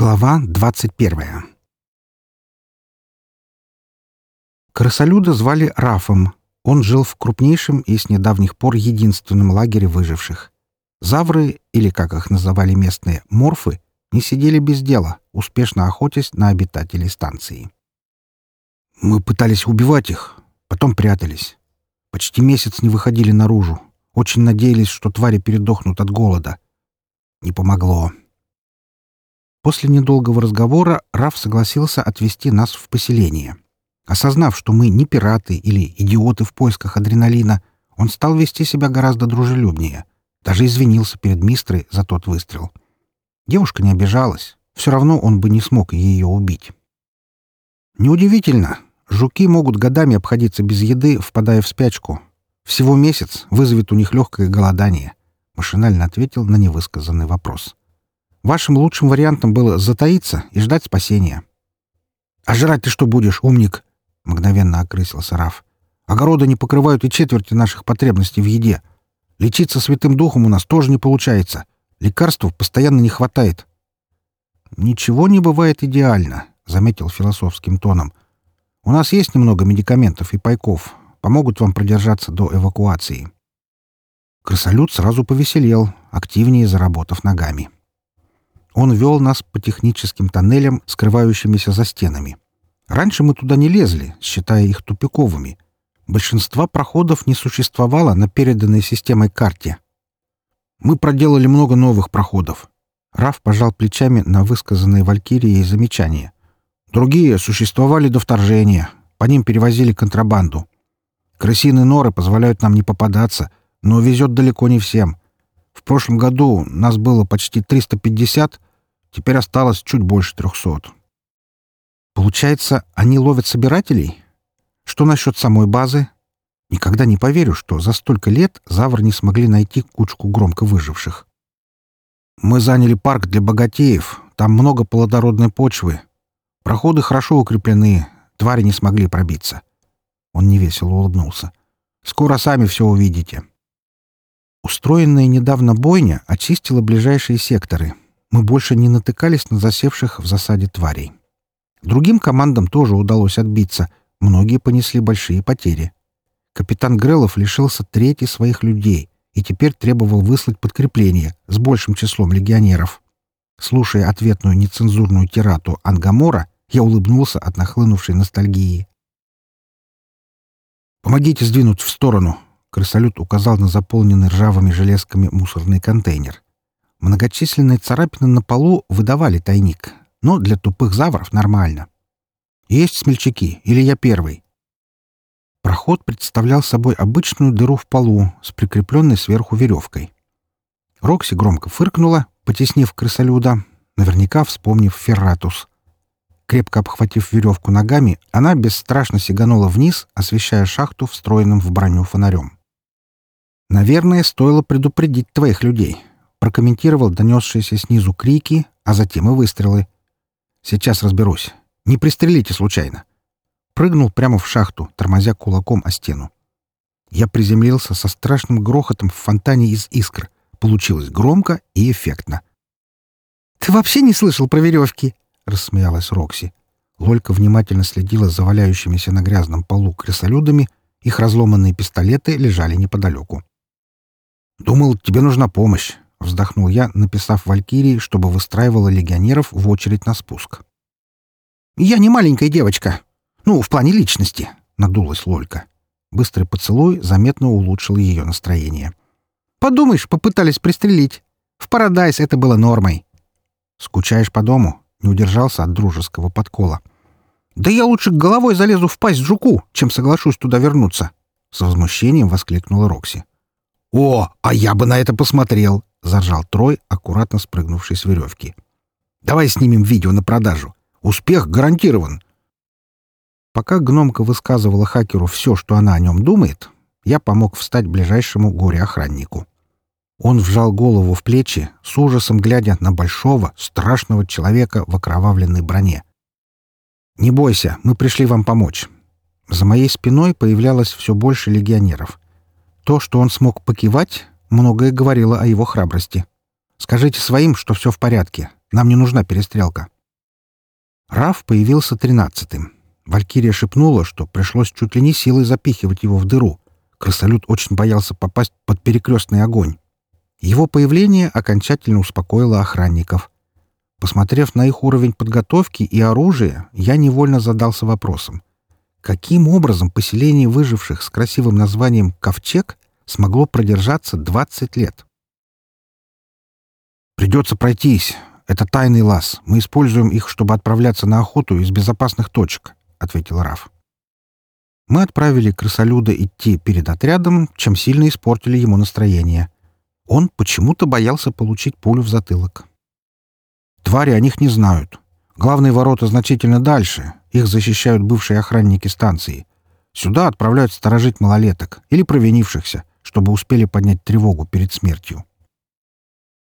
Глава двадцать первая Крысолюда звали Рафом. Он жил в крупнейшем и с недавних пор единственном лагере выживших. Завры, или, как их называли местные, морфы, не сидели без дела, успешно охотясь на обитателей станции. Мы пытались убивать их, потом прятались. Почти месяц не выходили наружу. Очень надеялись, что твари передохнут от голода. Не помогло. После недолгого разговора Раф согласился отвезти нас в поселение. Осознав, что мы не пираты или идиоты в поисках адреналина, он стал вести себя гораздо дружелюбнее. Даже извинился перед Мистрой за тот выстрел. Девушка не обижалась. Все равно он бы не смог ее убить. Неудивительно. Жуки могут годами обходиться без еды, впадая в спячку. Всего месяц вызовет у них легкое голодание. Машинально ответил на невысказанный вопрос. Вашим лучшим вариантом было затаиться и ждать спасения. «А жрать ты что будешь, умник?» — мгновенно окрысился Раф. «Огороды не покрывают и четверти наших потребностей в еде. Лечиться святым духом у нас тоже не получается. Лекарств постоянно не хватает». «Ничего не бывает идеально», — заметил философским тоном. «У нас есть немного медикаментов и пайков. Помогут вам продержаться до эвакуации». Крысолют сразу повеселел, активнее заработав ногами. Он вел нас по техническим тоннелям, скрывающимися за стенами. Раньше мы туда не лезли, считая их тупиковыми. Большинства проходов не существовало на переданной системой карте. Мы проделали много новых проходов. Раф пожал плечами на высказанные Валькирией замечания. Другие существовали до вторжения. По ним перевозили контрабанду. Крысиные норы позволяют нам не попадаться, но везет далеко не всем. В прошлом году нас было почти 350, Теперь осталось чуть больше трехсот. Получается, они ловят собирателей? Что насчет самой базы? Никогда не поверю, что за столько лет Завр не смогли найти кучку громко выживших. Мы заняли парк для богатеев. Там много плодородной почвы. Проходы хорошо укреплены. Твари не смогли пробиться. Он невесело улыбнулся. Скоро сами все увидите. Устроенная недавно бойня очистила ближайшие секторы — мы больше не натыкались на засевших в засаде тварей. Другим командам тоже удалось отбиться, многие понесли большие потери. Капитан Грелов лишился трети своих людей и теперь требовал выслать подкрепление с большим числом легионеров. Слушая ответную нецензурную тирату Ангамора, я улыбнулся от нахлынувшей ностальгии. «Помогите сдвинуть в сторону!» Крысолют указал на заполненный ржавыми железками мусорный контейнер. Многочисленные царапины на полу выдавали тайник, но для тупых завров нормально. Есть смельчаки, или я первый? Проход представлял собой обычную дыру в полу с прикрепленной сверху веревкой. Рокси громко фыркнула, потеснив крысолюда, наверняка вспомнив Ферратус. Крепко обхватив веревку ногами, она бесстрашно сиганула вниз, освещая шахту встроенным в броню фонарем. «Наверное, стоило предупредить твоих людей прокомментировал донесшиеся снизу крики, а затем и выстрелы. «Сейчас разберусь. Не пристрелите случайно». Прыгнул прямо в шахту, тормозя кулаком о стену. Я приземлился со страшным грохотом в фонтане из искр. Получилось громко и эффектно. «Ты вообще не слышал про веревки?» — рассмеялась Рокси. Лолька внимательно следила за валяющимися на грязном полу крысолюдами, их разломанные пистолеты лежали неподалеку. «Думал, тебе нужна помощь. — вздохнул я, написав Валькирии, чтобы выстраивала легионеров в очередь на спуск. «Я не маленькая девочка. Ну, в плане личности», — надулась Лолька. Быстрый поцелуй заметно улучшил ее настроение. «Подумаешь, попытались пристрелить. В Парадайз это было нормой». «Скучаешь по дому?» — не удержался от дружеского подкола. «Да я лучше головой залезу в пасть жуку, чем соглашусь туда вернуться!» С возмущением воскликнула Рокси. «О, а я бы на это посмотрел!» — заржал Трой, аккуратно спрыгнувший с веревки. «Давай снимем видео на продажу. Успех гарантирован!» Пока гномка высказывала хакеру все, что она о нем думает, я помог встать ближайшему горе-охраннику. Он вжал голову в плечи, с ужасом глядя на большого, страшного человека в окровавленной броне. «Не бойся, мы пришли вам помочь». За моей спиной появлялось все больше легионеров. То, что он смог покивать, многое говорило о его храбрости. Скажите своим, что все в порядке. Нам не нужна перестрелка». Раф появился тринадцатым. Валькирия шепнула, что пришлось чуть ли не силой запихивать его в дыру. Крысолют очень боялся попасть под перекрестный огонь. Его появление окончательно успокоило охранников. Посмотрев на их уровень подготовки и оружия, я невольно задался вопросом. Каким образом поселение выживших с красивым названием «Ковчег» смогло продержаться 20 лет? «Придется пройтись. Это тайный лаз. Мы используем их, чтобы отправляться на охоту из безопасных точек», — ответил Раф. Мы отправили крысолюда идти перед отрядом, чем сильно испортили ему настроение. Он почему-то боялся получить пулю в затылок. Твари о них не знают. Главные ворота значительно дальше. Их защищают бывшие охранники станции. Сюда отправляют сторожить малолеток или провинившихся, чтобы успели поднять тревогу перед смертью.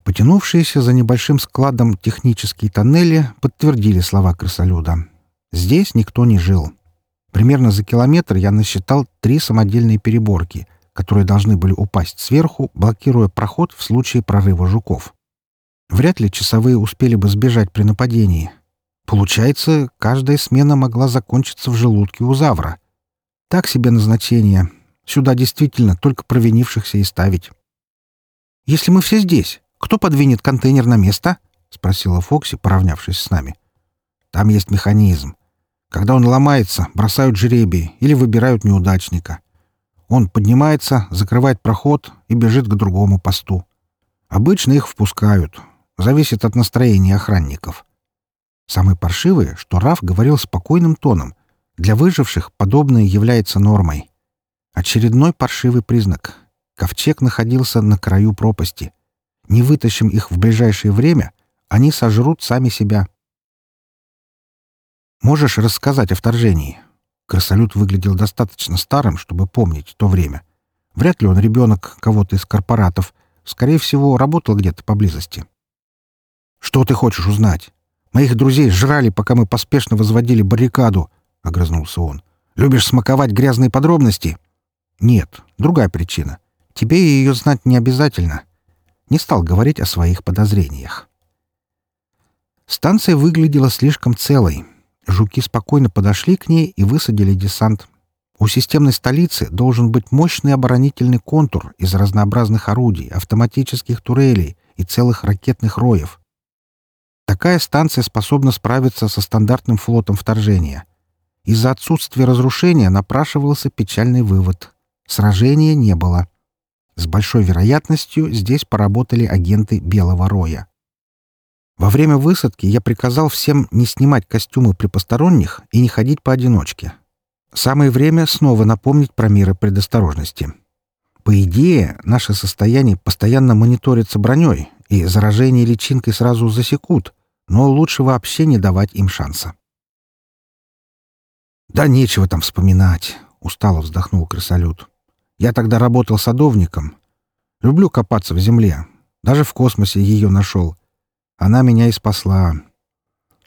Потянувшиеся за небольшим складом технические тоннели подтвердили слова крысолюда. Здесь никто не жил. Примерно за километр я насчитал три самодельные переборки, которые должны были упасть сверху, блокируя проход в случае прорыва жуков. Вряд ли часовые успели бы сбежать при нападении. Получается, каждая смена могла закончиться в желудке у завра. Так себе назначение. Сюда действительно только провинившихся и ставить. «Если мы все здесь, кто подвинет контейнер на место?» — спросила Фокси, поравнявшись с нами. «Там есть механизм. Когда он ломается, бросают жребий или выбирают неудачника. Он поднимается, закрывает проход и бежит к другому посту. Обычно их впускают. Зависит от настроения охранников. Самое паршивое, что Раф говорил спокойным тоном. Для выживших подобное является нормой. Очередной паршивый признак. Ковчег находился на краю пропасти. Не вытащим их в ближайшее время, они сожрут сами себя. Можешь рассказать о вторжении?» Красолют выглядел достаточно старым, чтобы помнить то время. Вряд ли он ребенок кого-то из корпоратов. Скорее всего, работал где-то поблизости. «Что ты хочешь узнать? Моих друзей жрали, пока мы поспешно возводили баррикаду», — огрызнулся он. «Любишь смаковать грязные подробности?» «Нет, другая причина. Тебе ее знать не обязательно». Не стал говорить о своих подозрениях. Станция выглядела слишком целой, Жуки спокойно подошли к ней и высадили десант. У системной столицы должен быть мощный оборонительный контур из разнообразных орудий, автоматических турелей и целых ракетных роев. Такая станция способна справиться со стандартным флотом вторжения. Из-за отсутствия разрушения напрашивался печальный вывод. Сражения не было. С большой вероятностью здесь поработали агенты Белого Роя. Во время высадки я приказал всем не снимать костюмы при посторонних и не ходить поодиночке. Самое время снова напомнить про меры предосторожности. По идее, наше состояние постоянно мониторится броней, и заражение личинкой сразу засекут, но лучше вообще не давать им шанса. «Да нечего там вспоминать», — устало вздохнул крысолют. «Я тогда работал садовником. Люблю копаться в земле. Даже в космосе ее нашел. Она меня и спасла.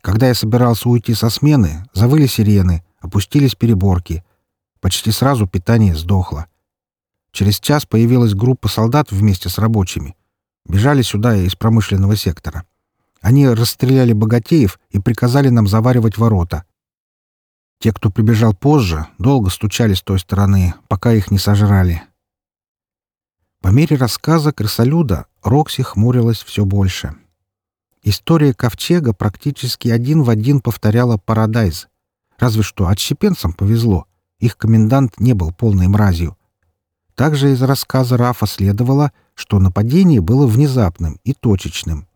Когда я собирался уйти со смены, завыли сирены, опустились переборки. Почти сразу питание сдохло. Через час появилась группа солдат вместе с рабочими. Бежали сюда из промышленного сектора. Они расстреляли богатеев и приказали нам заваривать ворота. Те, кто прибежал позже, долго стучали с той стороны, пока их не сожрали. По мере рассказа крысолюда Рокси хмурилась все больше. История Ковчега практически один в один повторяла «Парадайз». Разве что отщепенцам повезло. Их комендант не был полной мразью. Также из рассказа Рафа следовало, что нападение было внезапным и точечным.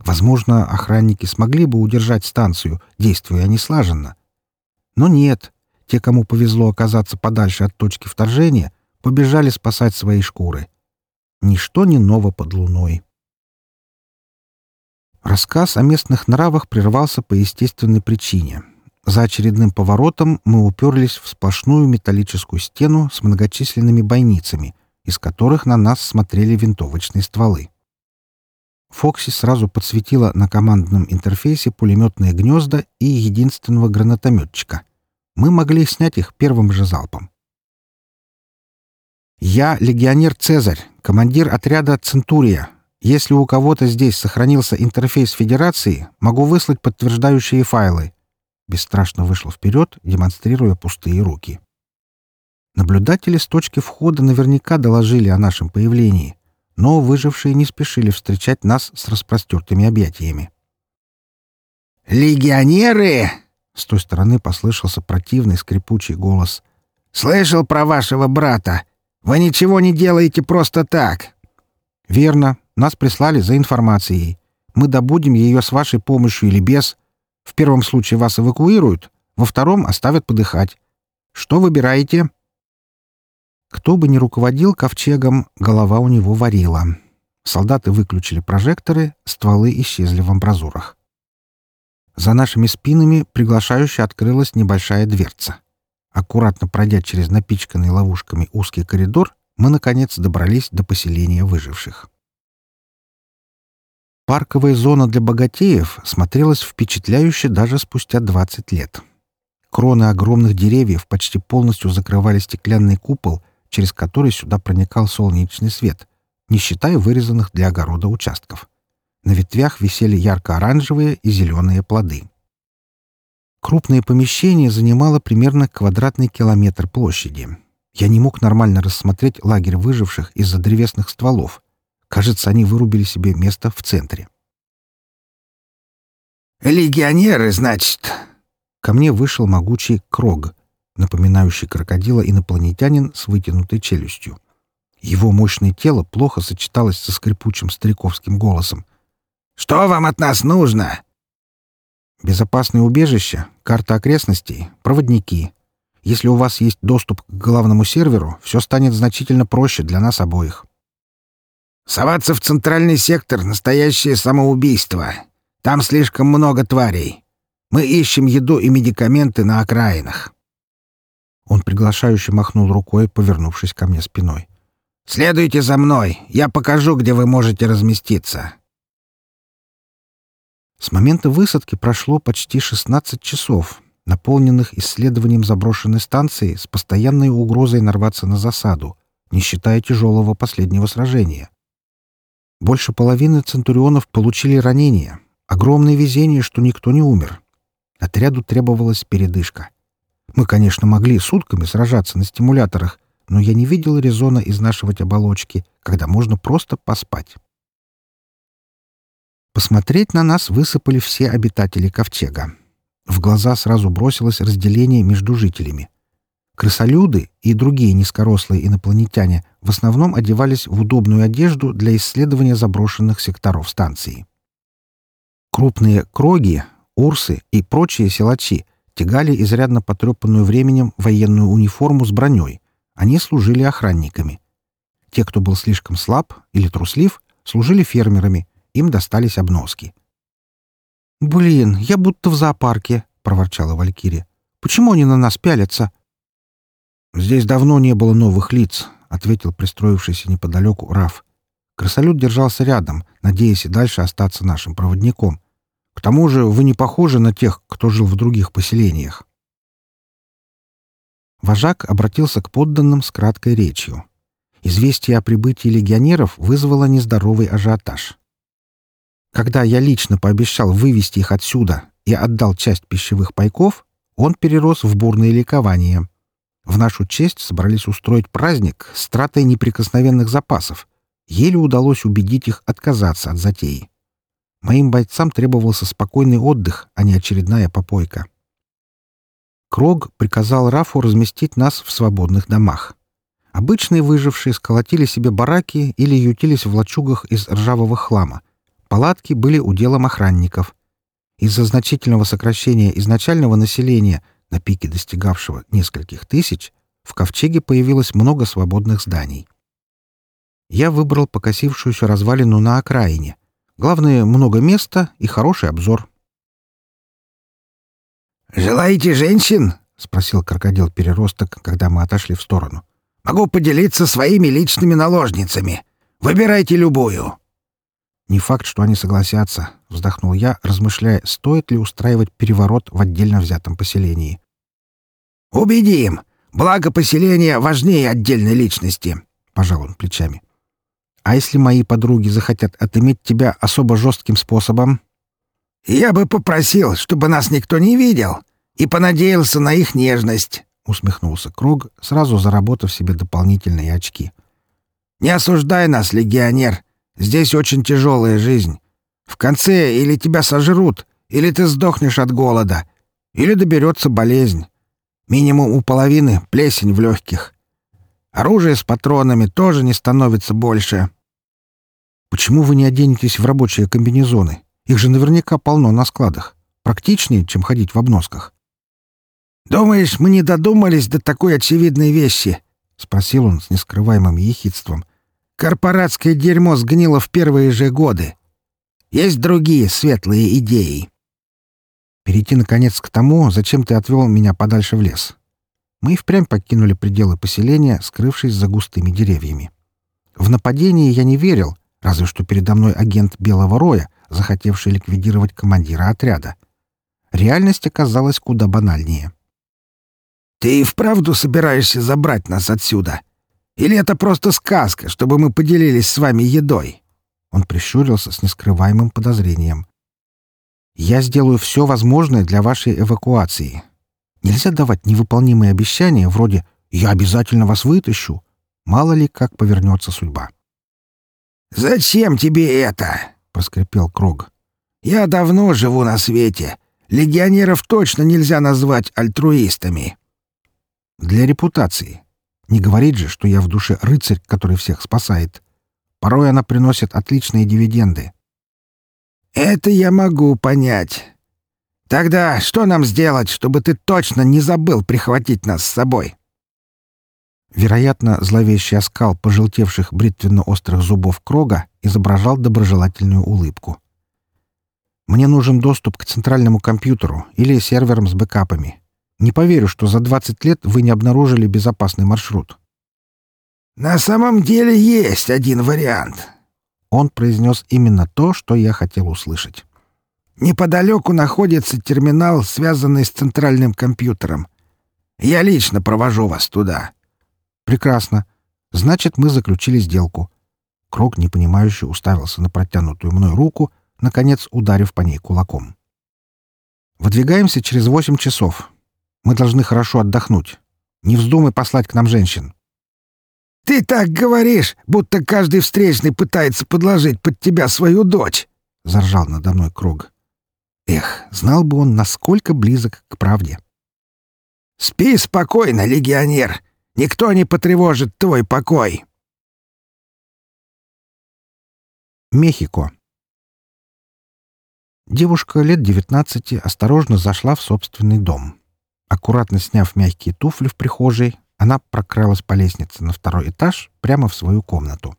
Возможно, охранники смогли бы удержать станцию, действуя неслаженно. Но нет. Те, кому повезло оказаться подальше от точки вторжения, побежали спасать свои шкуры. Ничто не ново под луной. Рассказ о местных нравах прервался по естественной причине. За очередным поворотом мы уперлись в сплошную металлическую стену с многочисленными бойницами, из которых на нас смотрели винтовочные стволы. Фокси сразу подсветила на командном интерфейсе пулеметные гнезда и единственного гранатометчика. Мы могли снять их первым же залпом. «Я легионер Цезарь, командир отряда «Центурия», Если у кого-то здесь сохранился интерфейс Федерации, могу выслать подтверждающие файлы. Бесстрашно вышел вперед, демонстрируя пустые руки. Наблюдатели с точки входа наверняка доложили о нашем появлении, но выжившие не спешили встречать нас с распростертыми объятиями. «Легионеры!» — с той стороны послышался противный скрипучий голос. «Слышал про вашего брата. Вы ничего не делаете просто так». «Верно. Нас прислали за информацией. Мы добудем ее с вашей помощью или без. В первом случае вас эвакуируют, во втором оставят подыхать. Что выбираете?» Кто бы ни руководил ковчегом, голова у него варила. Солдаты выключили прожекторы, стволы исчезли в амбразурах. За нашими спинами приглашающе открылась небольшая дверца. Аккуратно пройдя через напичканный ловушками узкий коридор, мы, наконец, добрались до поселения выживших. Парковая зона для богатеев смотрелась впечатляюще даже спустя 20 лет. Кроны огромных деревьев почти полностью закрывали стеклянный купол, через который сюда проникал солнечный свет, не считая вырезанных для огорода участков. На ветвях висели ярко-оранжевые и зеленые плоды. Крупное помещение занимало примерно квадратный километр площади. Я не мог нормально рассмотреть лагерь выживших из-за древесных стволов — Кажется, они вырубили себе место в центре. «Легионеры, значит?» Ко мне вышел могучий Крог, напоминающий крокодила инопланетянин с вытянутой челюстью. Его мощное тело плохо сочеталось со скрипучим стариковским голосом. «Что вам от нас нужно?» «Безопасное убежище, карта окрестностей, проводники. Если у вас есть доступ к главному серверу, все станет значительно проще для нас обоих». Соваться в центральный сектор — настоящее самоубийство. Там слишком много тварей. Мы ищем еду и медикаменты на окраинах». Он приглашающе махнул рукой, повернувшись ко мне спиной. «Следуйте за мной. Я покажу, где вы можете разместиться». С момента высадки прошло почти 16 часов, наполненных исследованием заброшенной станции с постоянной угрозой нарваться на засаду, не считая тяжелого последнего сражения. Больше половины центурионов получили ранения. Огромное везение, что никто не умер. Отряду требовалась передышка. Мы, конечно, могли сутками сражаться на стимуляторах, но я не видел резона изнашивать оболочки, когда можно просто поспать. Посмотреть на нас высыпали все обитатели ковчега. В глаза сразу бросилось разделение между жителями — Крысолюды и другие низкорослые инопланетяне в основном одевались в удобную одежду для исследования заброшенных секторов станции. Крупные кроги, урсы и прочие силачи тягали изрядно потрепанную временем военную униформу с броней. Они служили охранниками. Те, кто был слишком слаб или труслив, служили фермерами, им достались обноски. «Блин, я будто в зоопарке», — проворчала Валькирия. «Почему они на нас пялятся?» «Здесь давно не было новых лиц», — ответил пристроившийся неподалеку Раф. Красолют держался рядом, надеясь и дальше остаться нашим проводником. К тому же вы не похожи на тех, кто жил в других поселениях. Вожак обратился к подданным с краткой речью. Известие о прибытии легионеров вызвало нездоровый ажиотаж. Когда я лично пообещал вывести их отсюда и отдал часть пищевых пайков, он перерос в бурное ликование — в нашу честь собрались устроить праздник с тратой неприкосновенных запасов. Еле удалось убедить их отказаться от затеи. Моим бойцам требовался спокойный отдых, а не очередная попойка. Крог приказал Рафу разместить нас в свободных домах. Обычные выжившие сколотили себе бараки или ютились в лачугах из ржавого хлама. Палатки были уделом охранников. Из-за значительного сокращения изначального населения на пике достигавшего нескольких тысяч, в ковчеге появилось много свободных зданий. Я выбрал покосившуюся развалину на окраине. Главное, много места и хороший обзор. «Желаете женщин?» — спросил крокодил-переросток, когда мы отошли в сторону. «Могу поделиться своими личными наложницами. Выбирайте любую». «Не факт, что они согласятся», — вздохнул я, размышляя, стоит ли устраивать переворот в отдельно взятом поселении. «Убедим! Благо поселения важнее отдельной личности», — пожал он плечами. А если мои подруги захотят отыметь тебя особо жестким способом? Я бы попросил, чтобы нас никто не видел, и понадеялся на их нежность, усмехнулся Крог, сразу заработав себе дополнительные очки. Не осуждай нас, легионер. Здесь очень тяжелая жизнь. В конце или тебя сожрут, или ты сдохнешь от голода, или доберется болезнь. Минимум у половины плесень в легких. Оружие с патронами тоже не становится больше. Почему вы не оденетесь в рабочие комбинезоны? Их же наверняка полно на складах. Практичнее, чем ходить в обносках. «Думаешь, мы не додумались до такой очевидной вещи?» — спросил он с нескрываемым ехидством. «Корпоратское дерьмо сгнило в первые же годы. Есть другие светлые идеи». Перейти, наконец, к тому, зачем ты отвел меня подальше в лес. Мы и впрямь покинули пределы поселения, скрывшись за густыми деревьями. В нападение я не верил, разве что передо мной агент Белого Роя, захотевший ликвидировать командира отряда. Реальность оказалась куда банальнее. «Ты и вправду собираешься забрать нас отсюда? Или это просто сказка, чтобы мы поделились с вами едой?» Он прищурился с нескрываемым подозрением. Я сделаю все возможное для вашей эвакуации. Нельзя давать невыполнимые обещания вроде «я обязательно вас вытащу». Мало ли, как повернется судьба. «Зачем тебе это?» — проскрипел Крог. «Я давно живу на свете. Легионеров точно нельзя назвать альтруистами». «Для репутации. Не говорить же, что я в душе рыцарь, который всех спасает. Порой она приносит отличные дивиденды. «Это я могу понять. Тогда что нам сделать, чтобы ты точно не забыл прихватить нас с собой?» Вероятно, зловещий оскал пожелтевших бритвенно-острых зубов Крога изображал доброжелательную улыбку. «Мне нужен доступ к центральному компьютеру или серверам с бэкапами. Не поверю, что за 20 лет вы не обнаружили безопасный маршрут». «На самом деле есть один вариант», он произнес именно то, что я хотел услышать. «Неподалеку находится терминал, связанный с центральным компьютером. Я лично провожу вас туда». «Прекрасно. Значит, мы заключили сделку». Крок, непонимающе, уставился на протянутую мной руку, наконец ударив по ней кулаком. «Выдвигаемся через восемь часов. Мы должны хорошо отдохнуть. Не вздумай послать к нам женщин». «Ты так говоришь, будто каждый встречный пытается подложить под тебя свою дочь!» — заржал надо мной Круг. Эх, знал бы он, насколько близок к правде. «Спи спокойно, легионер! Никто не потревожит твой покой!» Мехико. Девушка лет девятнадцати осторожно зашла в собственный дом. Аккуратно сняв мягкие туфли в прихожей, она прокралась по лестнице на второй этаж прямо в свою комнату.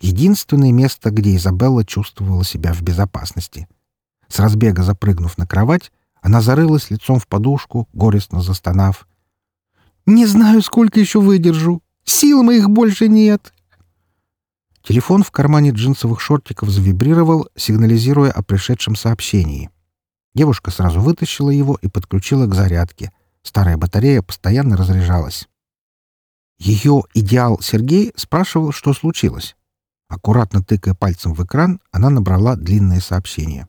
Единственное место, где Изабелла чувствовала себя в безопасности. С разбега запрыгнув на кровать, она зарылась лицом в подушку, горестно застонав. «Не знаю, сколько еще выдержу. Сил моих больше нет!» Телефон в кармане джинсовых шортиков завибрировал, сигнализируя о пришедшем сообщении. Девушка сразу вытащила его и подключила к зарядке. Старая батарея постоянно разряжалась. Ее идеал Сергей спрашивал, что случилось. Аккуратно тыкая пальцем в экран, она набрала длинное сообщение.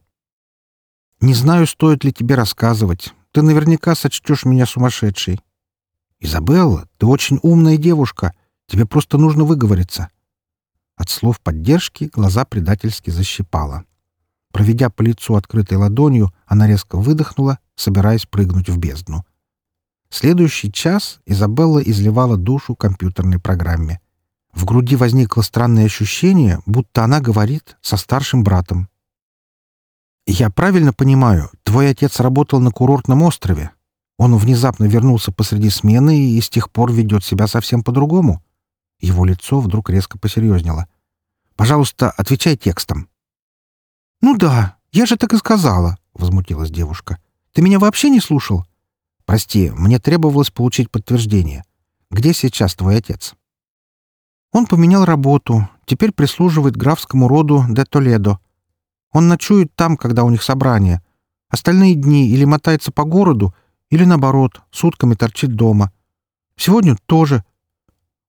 «Не знаю, стоит ли тебе рассказывать. Ты наверняка сочтешь меня сумасшедшей. Изабелла, ты очень умная девушка. Тебе просто нужно выговориться». От слов поддержки глаза предательски защипала. Проведя по лицу открытой ладонью, она резко выдохнула, собираясь прыгнуть в бездну. Следующий час Изабелла изливала душу компьютерной программе. В груди возникло странное ощущение, будто она говорит со старшим братом. «Я правильно понимаю, твой отец работал на курортном острове. Он внезапно вернулся посреди смены и с тех пор ведет себя совсем по-другому?» Его лицо вдруг резко посерьезнело. «Пожалуйста, отвечай текстом». «Ну да, я же так и сказала», — возмутилась девушка. «Ты меня вообще не слушал? Прости, мне требовалось получить подтверждение. Где сейчас твой отец? Он поменял работу, теперь прислуживает графскому роду де Толедо. Он ночует там, когда у них собрание. Остальные дни или мотается по городу, или, наоборот, сутками торчит дома. Сегодня тоже.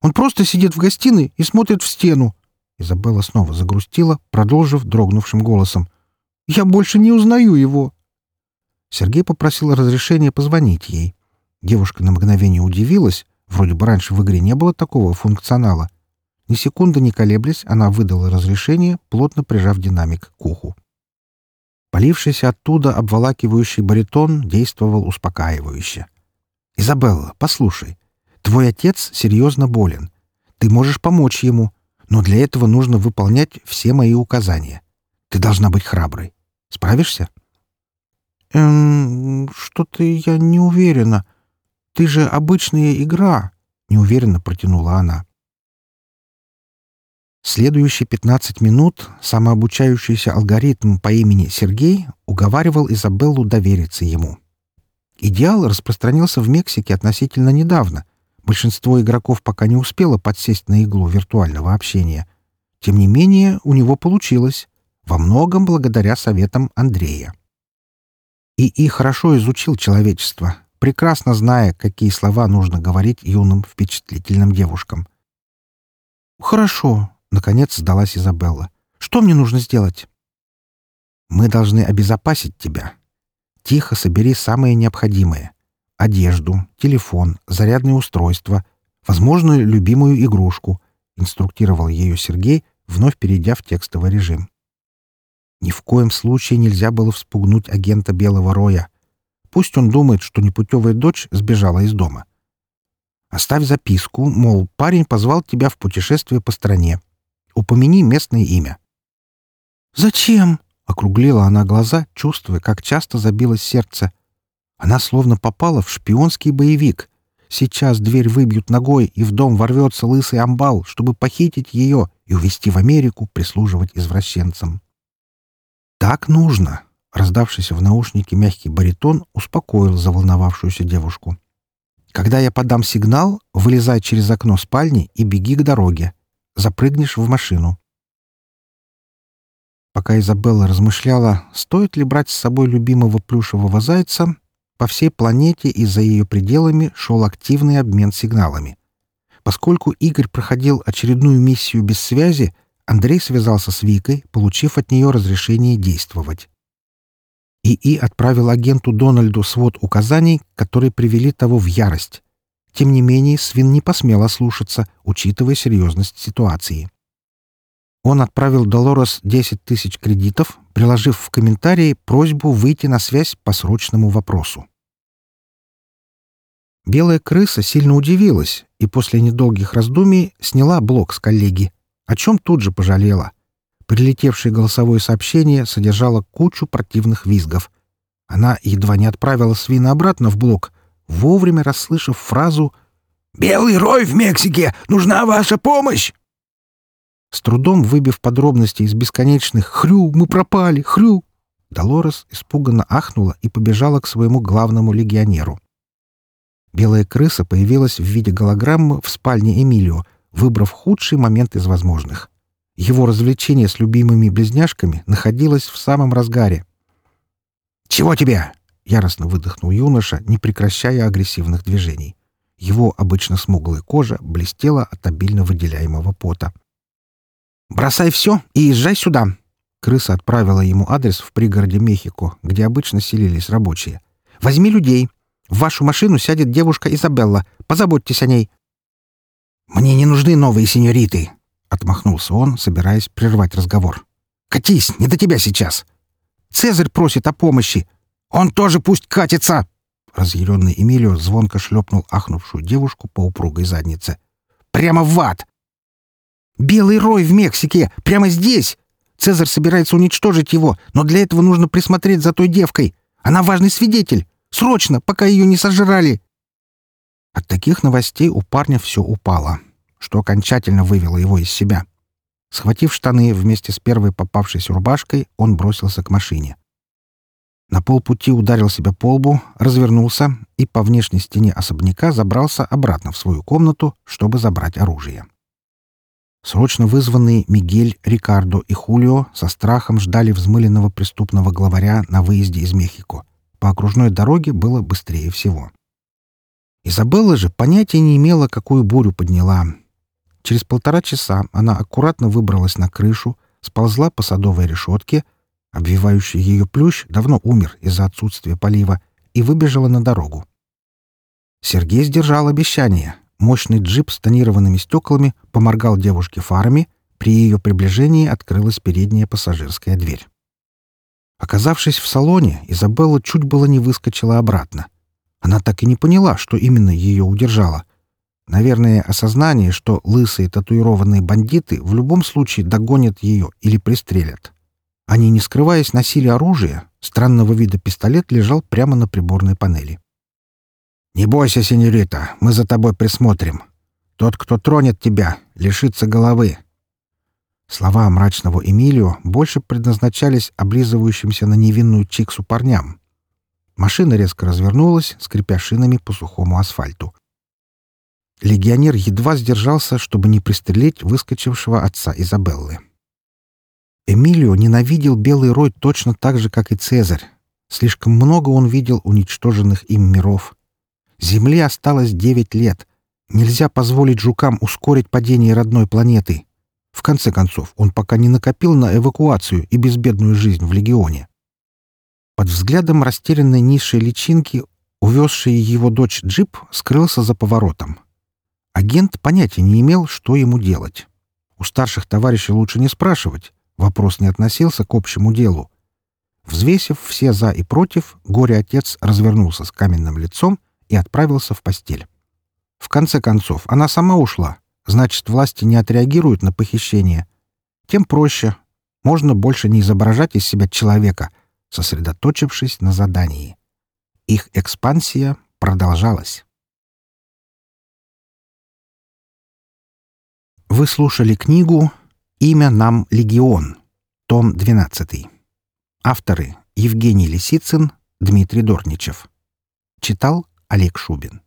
Он просто сидит в гостиной и смотрит в стену. Изабелла снова загрустила, продолжив дрогнувшим голосом. «Я больше не узнаю его!» Сергей попросил разрешения позвонить ей. Девушка на мгновение удивилась. Вроде бы раньше в игре не было такого функционала. Ни секунды не колеблясь, она выдала разрешение, плотно прижав динамик к уху. Полившийся оттуда обволакивающий баритон действовал успокаивающе. «Изабелла, послушай, твой отец серьезно болен. Ты можешь помочь ему, но для этого нужно выполнять все мои указания. Ты должна быть храброй. Справишься?» «Эм, что-то я не уверена. Ты же обычная игра», — неуверенно протянула она. Следующие 15 минут самообучающийся алгоритм по имени Сергей уговаривал Изабеллу довериться ему. Идеал распространился в Мексике относительно недавно. Большинство игроков пока не успело подсесть на иглу виртуального общения. Тем не менее, у него получилось, во многом благодаря советам Андрея. ИИ хорошо изучил человечество, прекрасно зная, какие слова нужно говорить юным впечатлительным девушкам. «Хорошо», Наконец сдалась Изабелла. «Что мне нужно сделать?» «Мы должны обезопасить тебя. Тихо собери самое необходимое. Одежду, телефон, зарядное устройство, возможно, любимую игрушку», — инструктировал ее Сергей, вновь перейдя в текстовый режим. Ни в коем случае нельзя было вспугнуть агента Белого Роя. Пусть он думает, что непутевая дочь сбежала из дома. Оставь записку, мол, парень позвал тебя в путешествие по стране. Упомяни местное имя». «Зачем?» — округлила она глаза, чувствуя, как часто забилось сердце. Она словно попала в шпионский боевик. Сейчас дверь выбьют ногой, и в дом ворвется лысый амбал, чтобы похитить ее и увезти в Америку прислуживать извращенцам. «Так нужно!» — раздавшийся в наушнике мягкий баритон успокоил заволновавшуюся девушку. «Когда я подам сигнал, вылезай через окно спальни и беги к дороге запрыгнешь в машину. Пока Изабелла размышляла, стоит ли брать с собой любимого плюшевого зайца, по всей планете и за ее пределами шел активный обмен сигналами. Поскольку Игорь проходил очередную миссию без связи, Андрей связался с Викой, получив от нее разрешение действовать. ИИ отправил агенту Дональду свод указаний, которые привели того в ярость. Тем не менее, Свин не посмел ослушаться, учитывая серьезность ситуации. Он отправил Долорес 10 тысяч кредитов, приложив в комментарии просьбу выйти на связь по срочному вопросу. Белая крыса сильно удивилась и после недолгих раздумий сняла блок с коллеги, о чем тут же пожалела. Прилетевшее голосовое сообщение содержало кучу противных визгов. Она едва не отправила свина обратно в блок, вовремя расслышав фразу «Белый рой в Мексике! Нужна ваша помощь!» С трудом выбив подробности из бесконечных «Хрю! Мы пропали! Хрю!» Долорес испуганно ахнула и побежала к своему главному легионеру. Белая крыса появилась в виде голограммы в спальне Эмилио, выбрав худший момент из возможных. Его развлечение с любимыми близняшками находилось в самом разгаре. «Чего тебе?» Яростно выдохнул юноша, не прекращая агрессивных движений. Его обычно смуглая кожа блестела от обильно выделяемого пота. «Бросай все и езжай сюда!» Крыса отправила ему адрес в пригороде Мехико, где обычно селились рабочие. «Возьми людей. В вашу машину сядет девушка Изабелла. Позаботьтесь о ней». «Мне не нужны новые сеньориты!» — отмахнулся он, собираясь прервать разговор. «Катись, не до тебя сейчас!» «Цезарь просит о помощи. Он тоже пусть катится!» Разъяренный Эмилио звонко шлепнул ахнувшую девушку по упругой заднице. «Прямо в ад!» «Белый рой в Мексике! Прямо здесь! Цезарь собирается уничтожить его, но для этого нужно присмотреть за той девкой. Она важный свидетель! Срочно, пока ее не сожрали!» От таких новостей у парня все упало, что окончательно вывело его из себя. Схватив штаны вместе с первой попавшейся рубашкой, он бросился к машине. На полпути ударил себя по лбу, развернулся и по внешней стене особняка забрался обратно в свою комнату, чтобы забрать оружие. Срочно вызванные Мигель, Рикардо и Хулио со страхом ждали взмыленного преступного главаря на выезде из Мехико. По окружной дороге было быстрее всего. Изабелла же понятия не имела, какую бурю подняла. Через полтора часа она аккуратно выбралась на крышу, сползла по садовой решетке, обвивающий ее плющ давно умер из-за отсутствия полива, и выбежала на дорогу. Сергей сдержал обещание. Мощный джип с тонированными стеклами поморгал девушке фарами, при ее приближении открылась передняя пассажирская дверь. Оказавшись в салоне, Изабелла чуть было не выскочила обратно. Она так и не поняла, что именно ее удержало. Наверное, осознание, что лысые татуированные бандиты в любом случае догонят ее или пристрелят. Они, не скрываясь, носили оружие. Странного вида пистолет лежал прямо на приборной панели. «Не бойся, сеньорита, мы за тобой присмотрим. Тот, кто тронет тебя, лишится головы. Слова мрачного Эмилио больше предназначались облизывающимся на невинную чиксу парням. Машина резко развернулась, скрипя шинами по сухому асфальту. Легионер едва сдержался, чтобы не пристрелить выскочившего отца Изабеллы. Эмилио ненавидел Белый Рой точно так же, как и Цезарь. Слишком много он видел уничтоженных им миров. Земле осталось девять лет. Нельзя позволить жукам ускорить падение родной планеты. В конце концов, он пока не накопил на эвакуацию и безбедную жизнь в легионе. Под взглядом растерянной низшей личинки, увезший его дочь джип, скрылся за поворотом. Агент понятия не имел, что ему делать. У старших товарищей лучше не спрашивать. Вопрос не относился к общему делу. Взвесив все «за» и «против», горе-отец развернулся с каменным лицом и отправился в постель. В конце концов, она сама ушла, Значит, власти не отреагируют на похищение. Тем проще. Можно больше не изображать из себя человека, сосредоточившись на задании. Их экспансия продолжалась. Вы слушали книгу «Имя нам Легион», том 12. Авторы Евгений Лисицын, Дмитрий Дорничев. Читал Олег Шубин.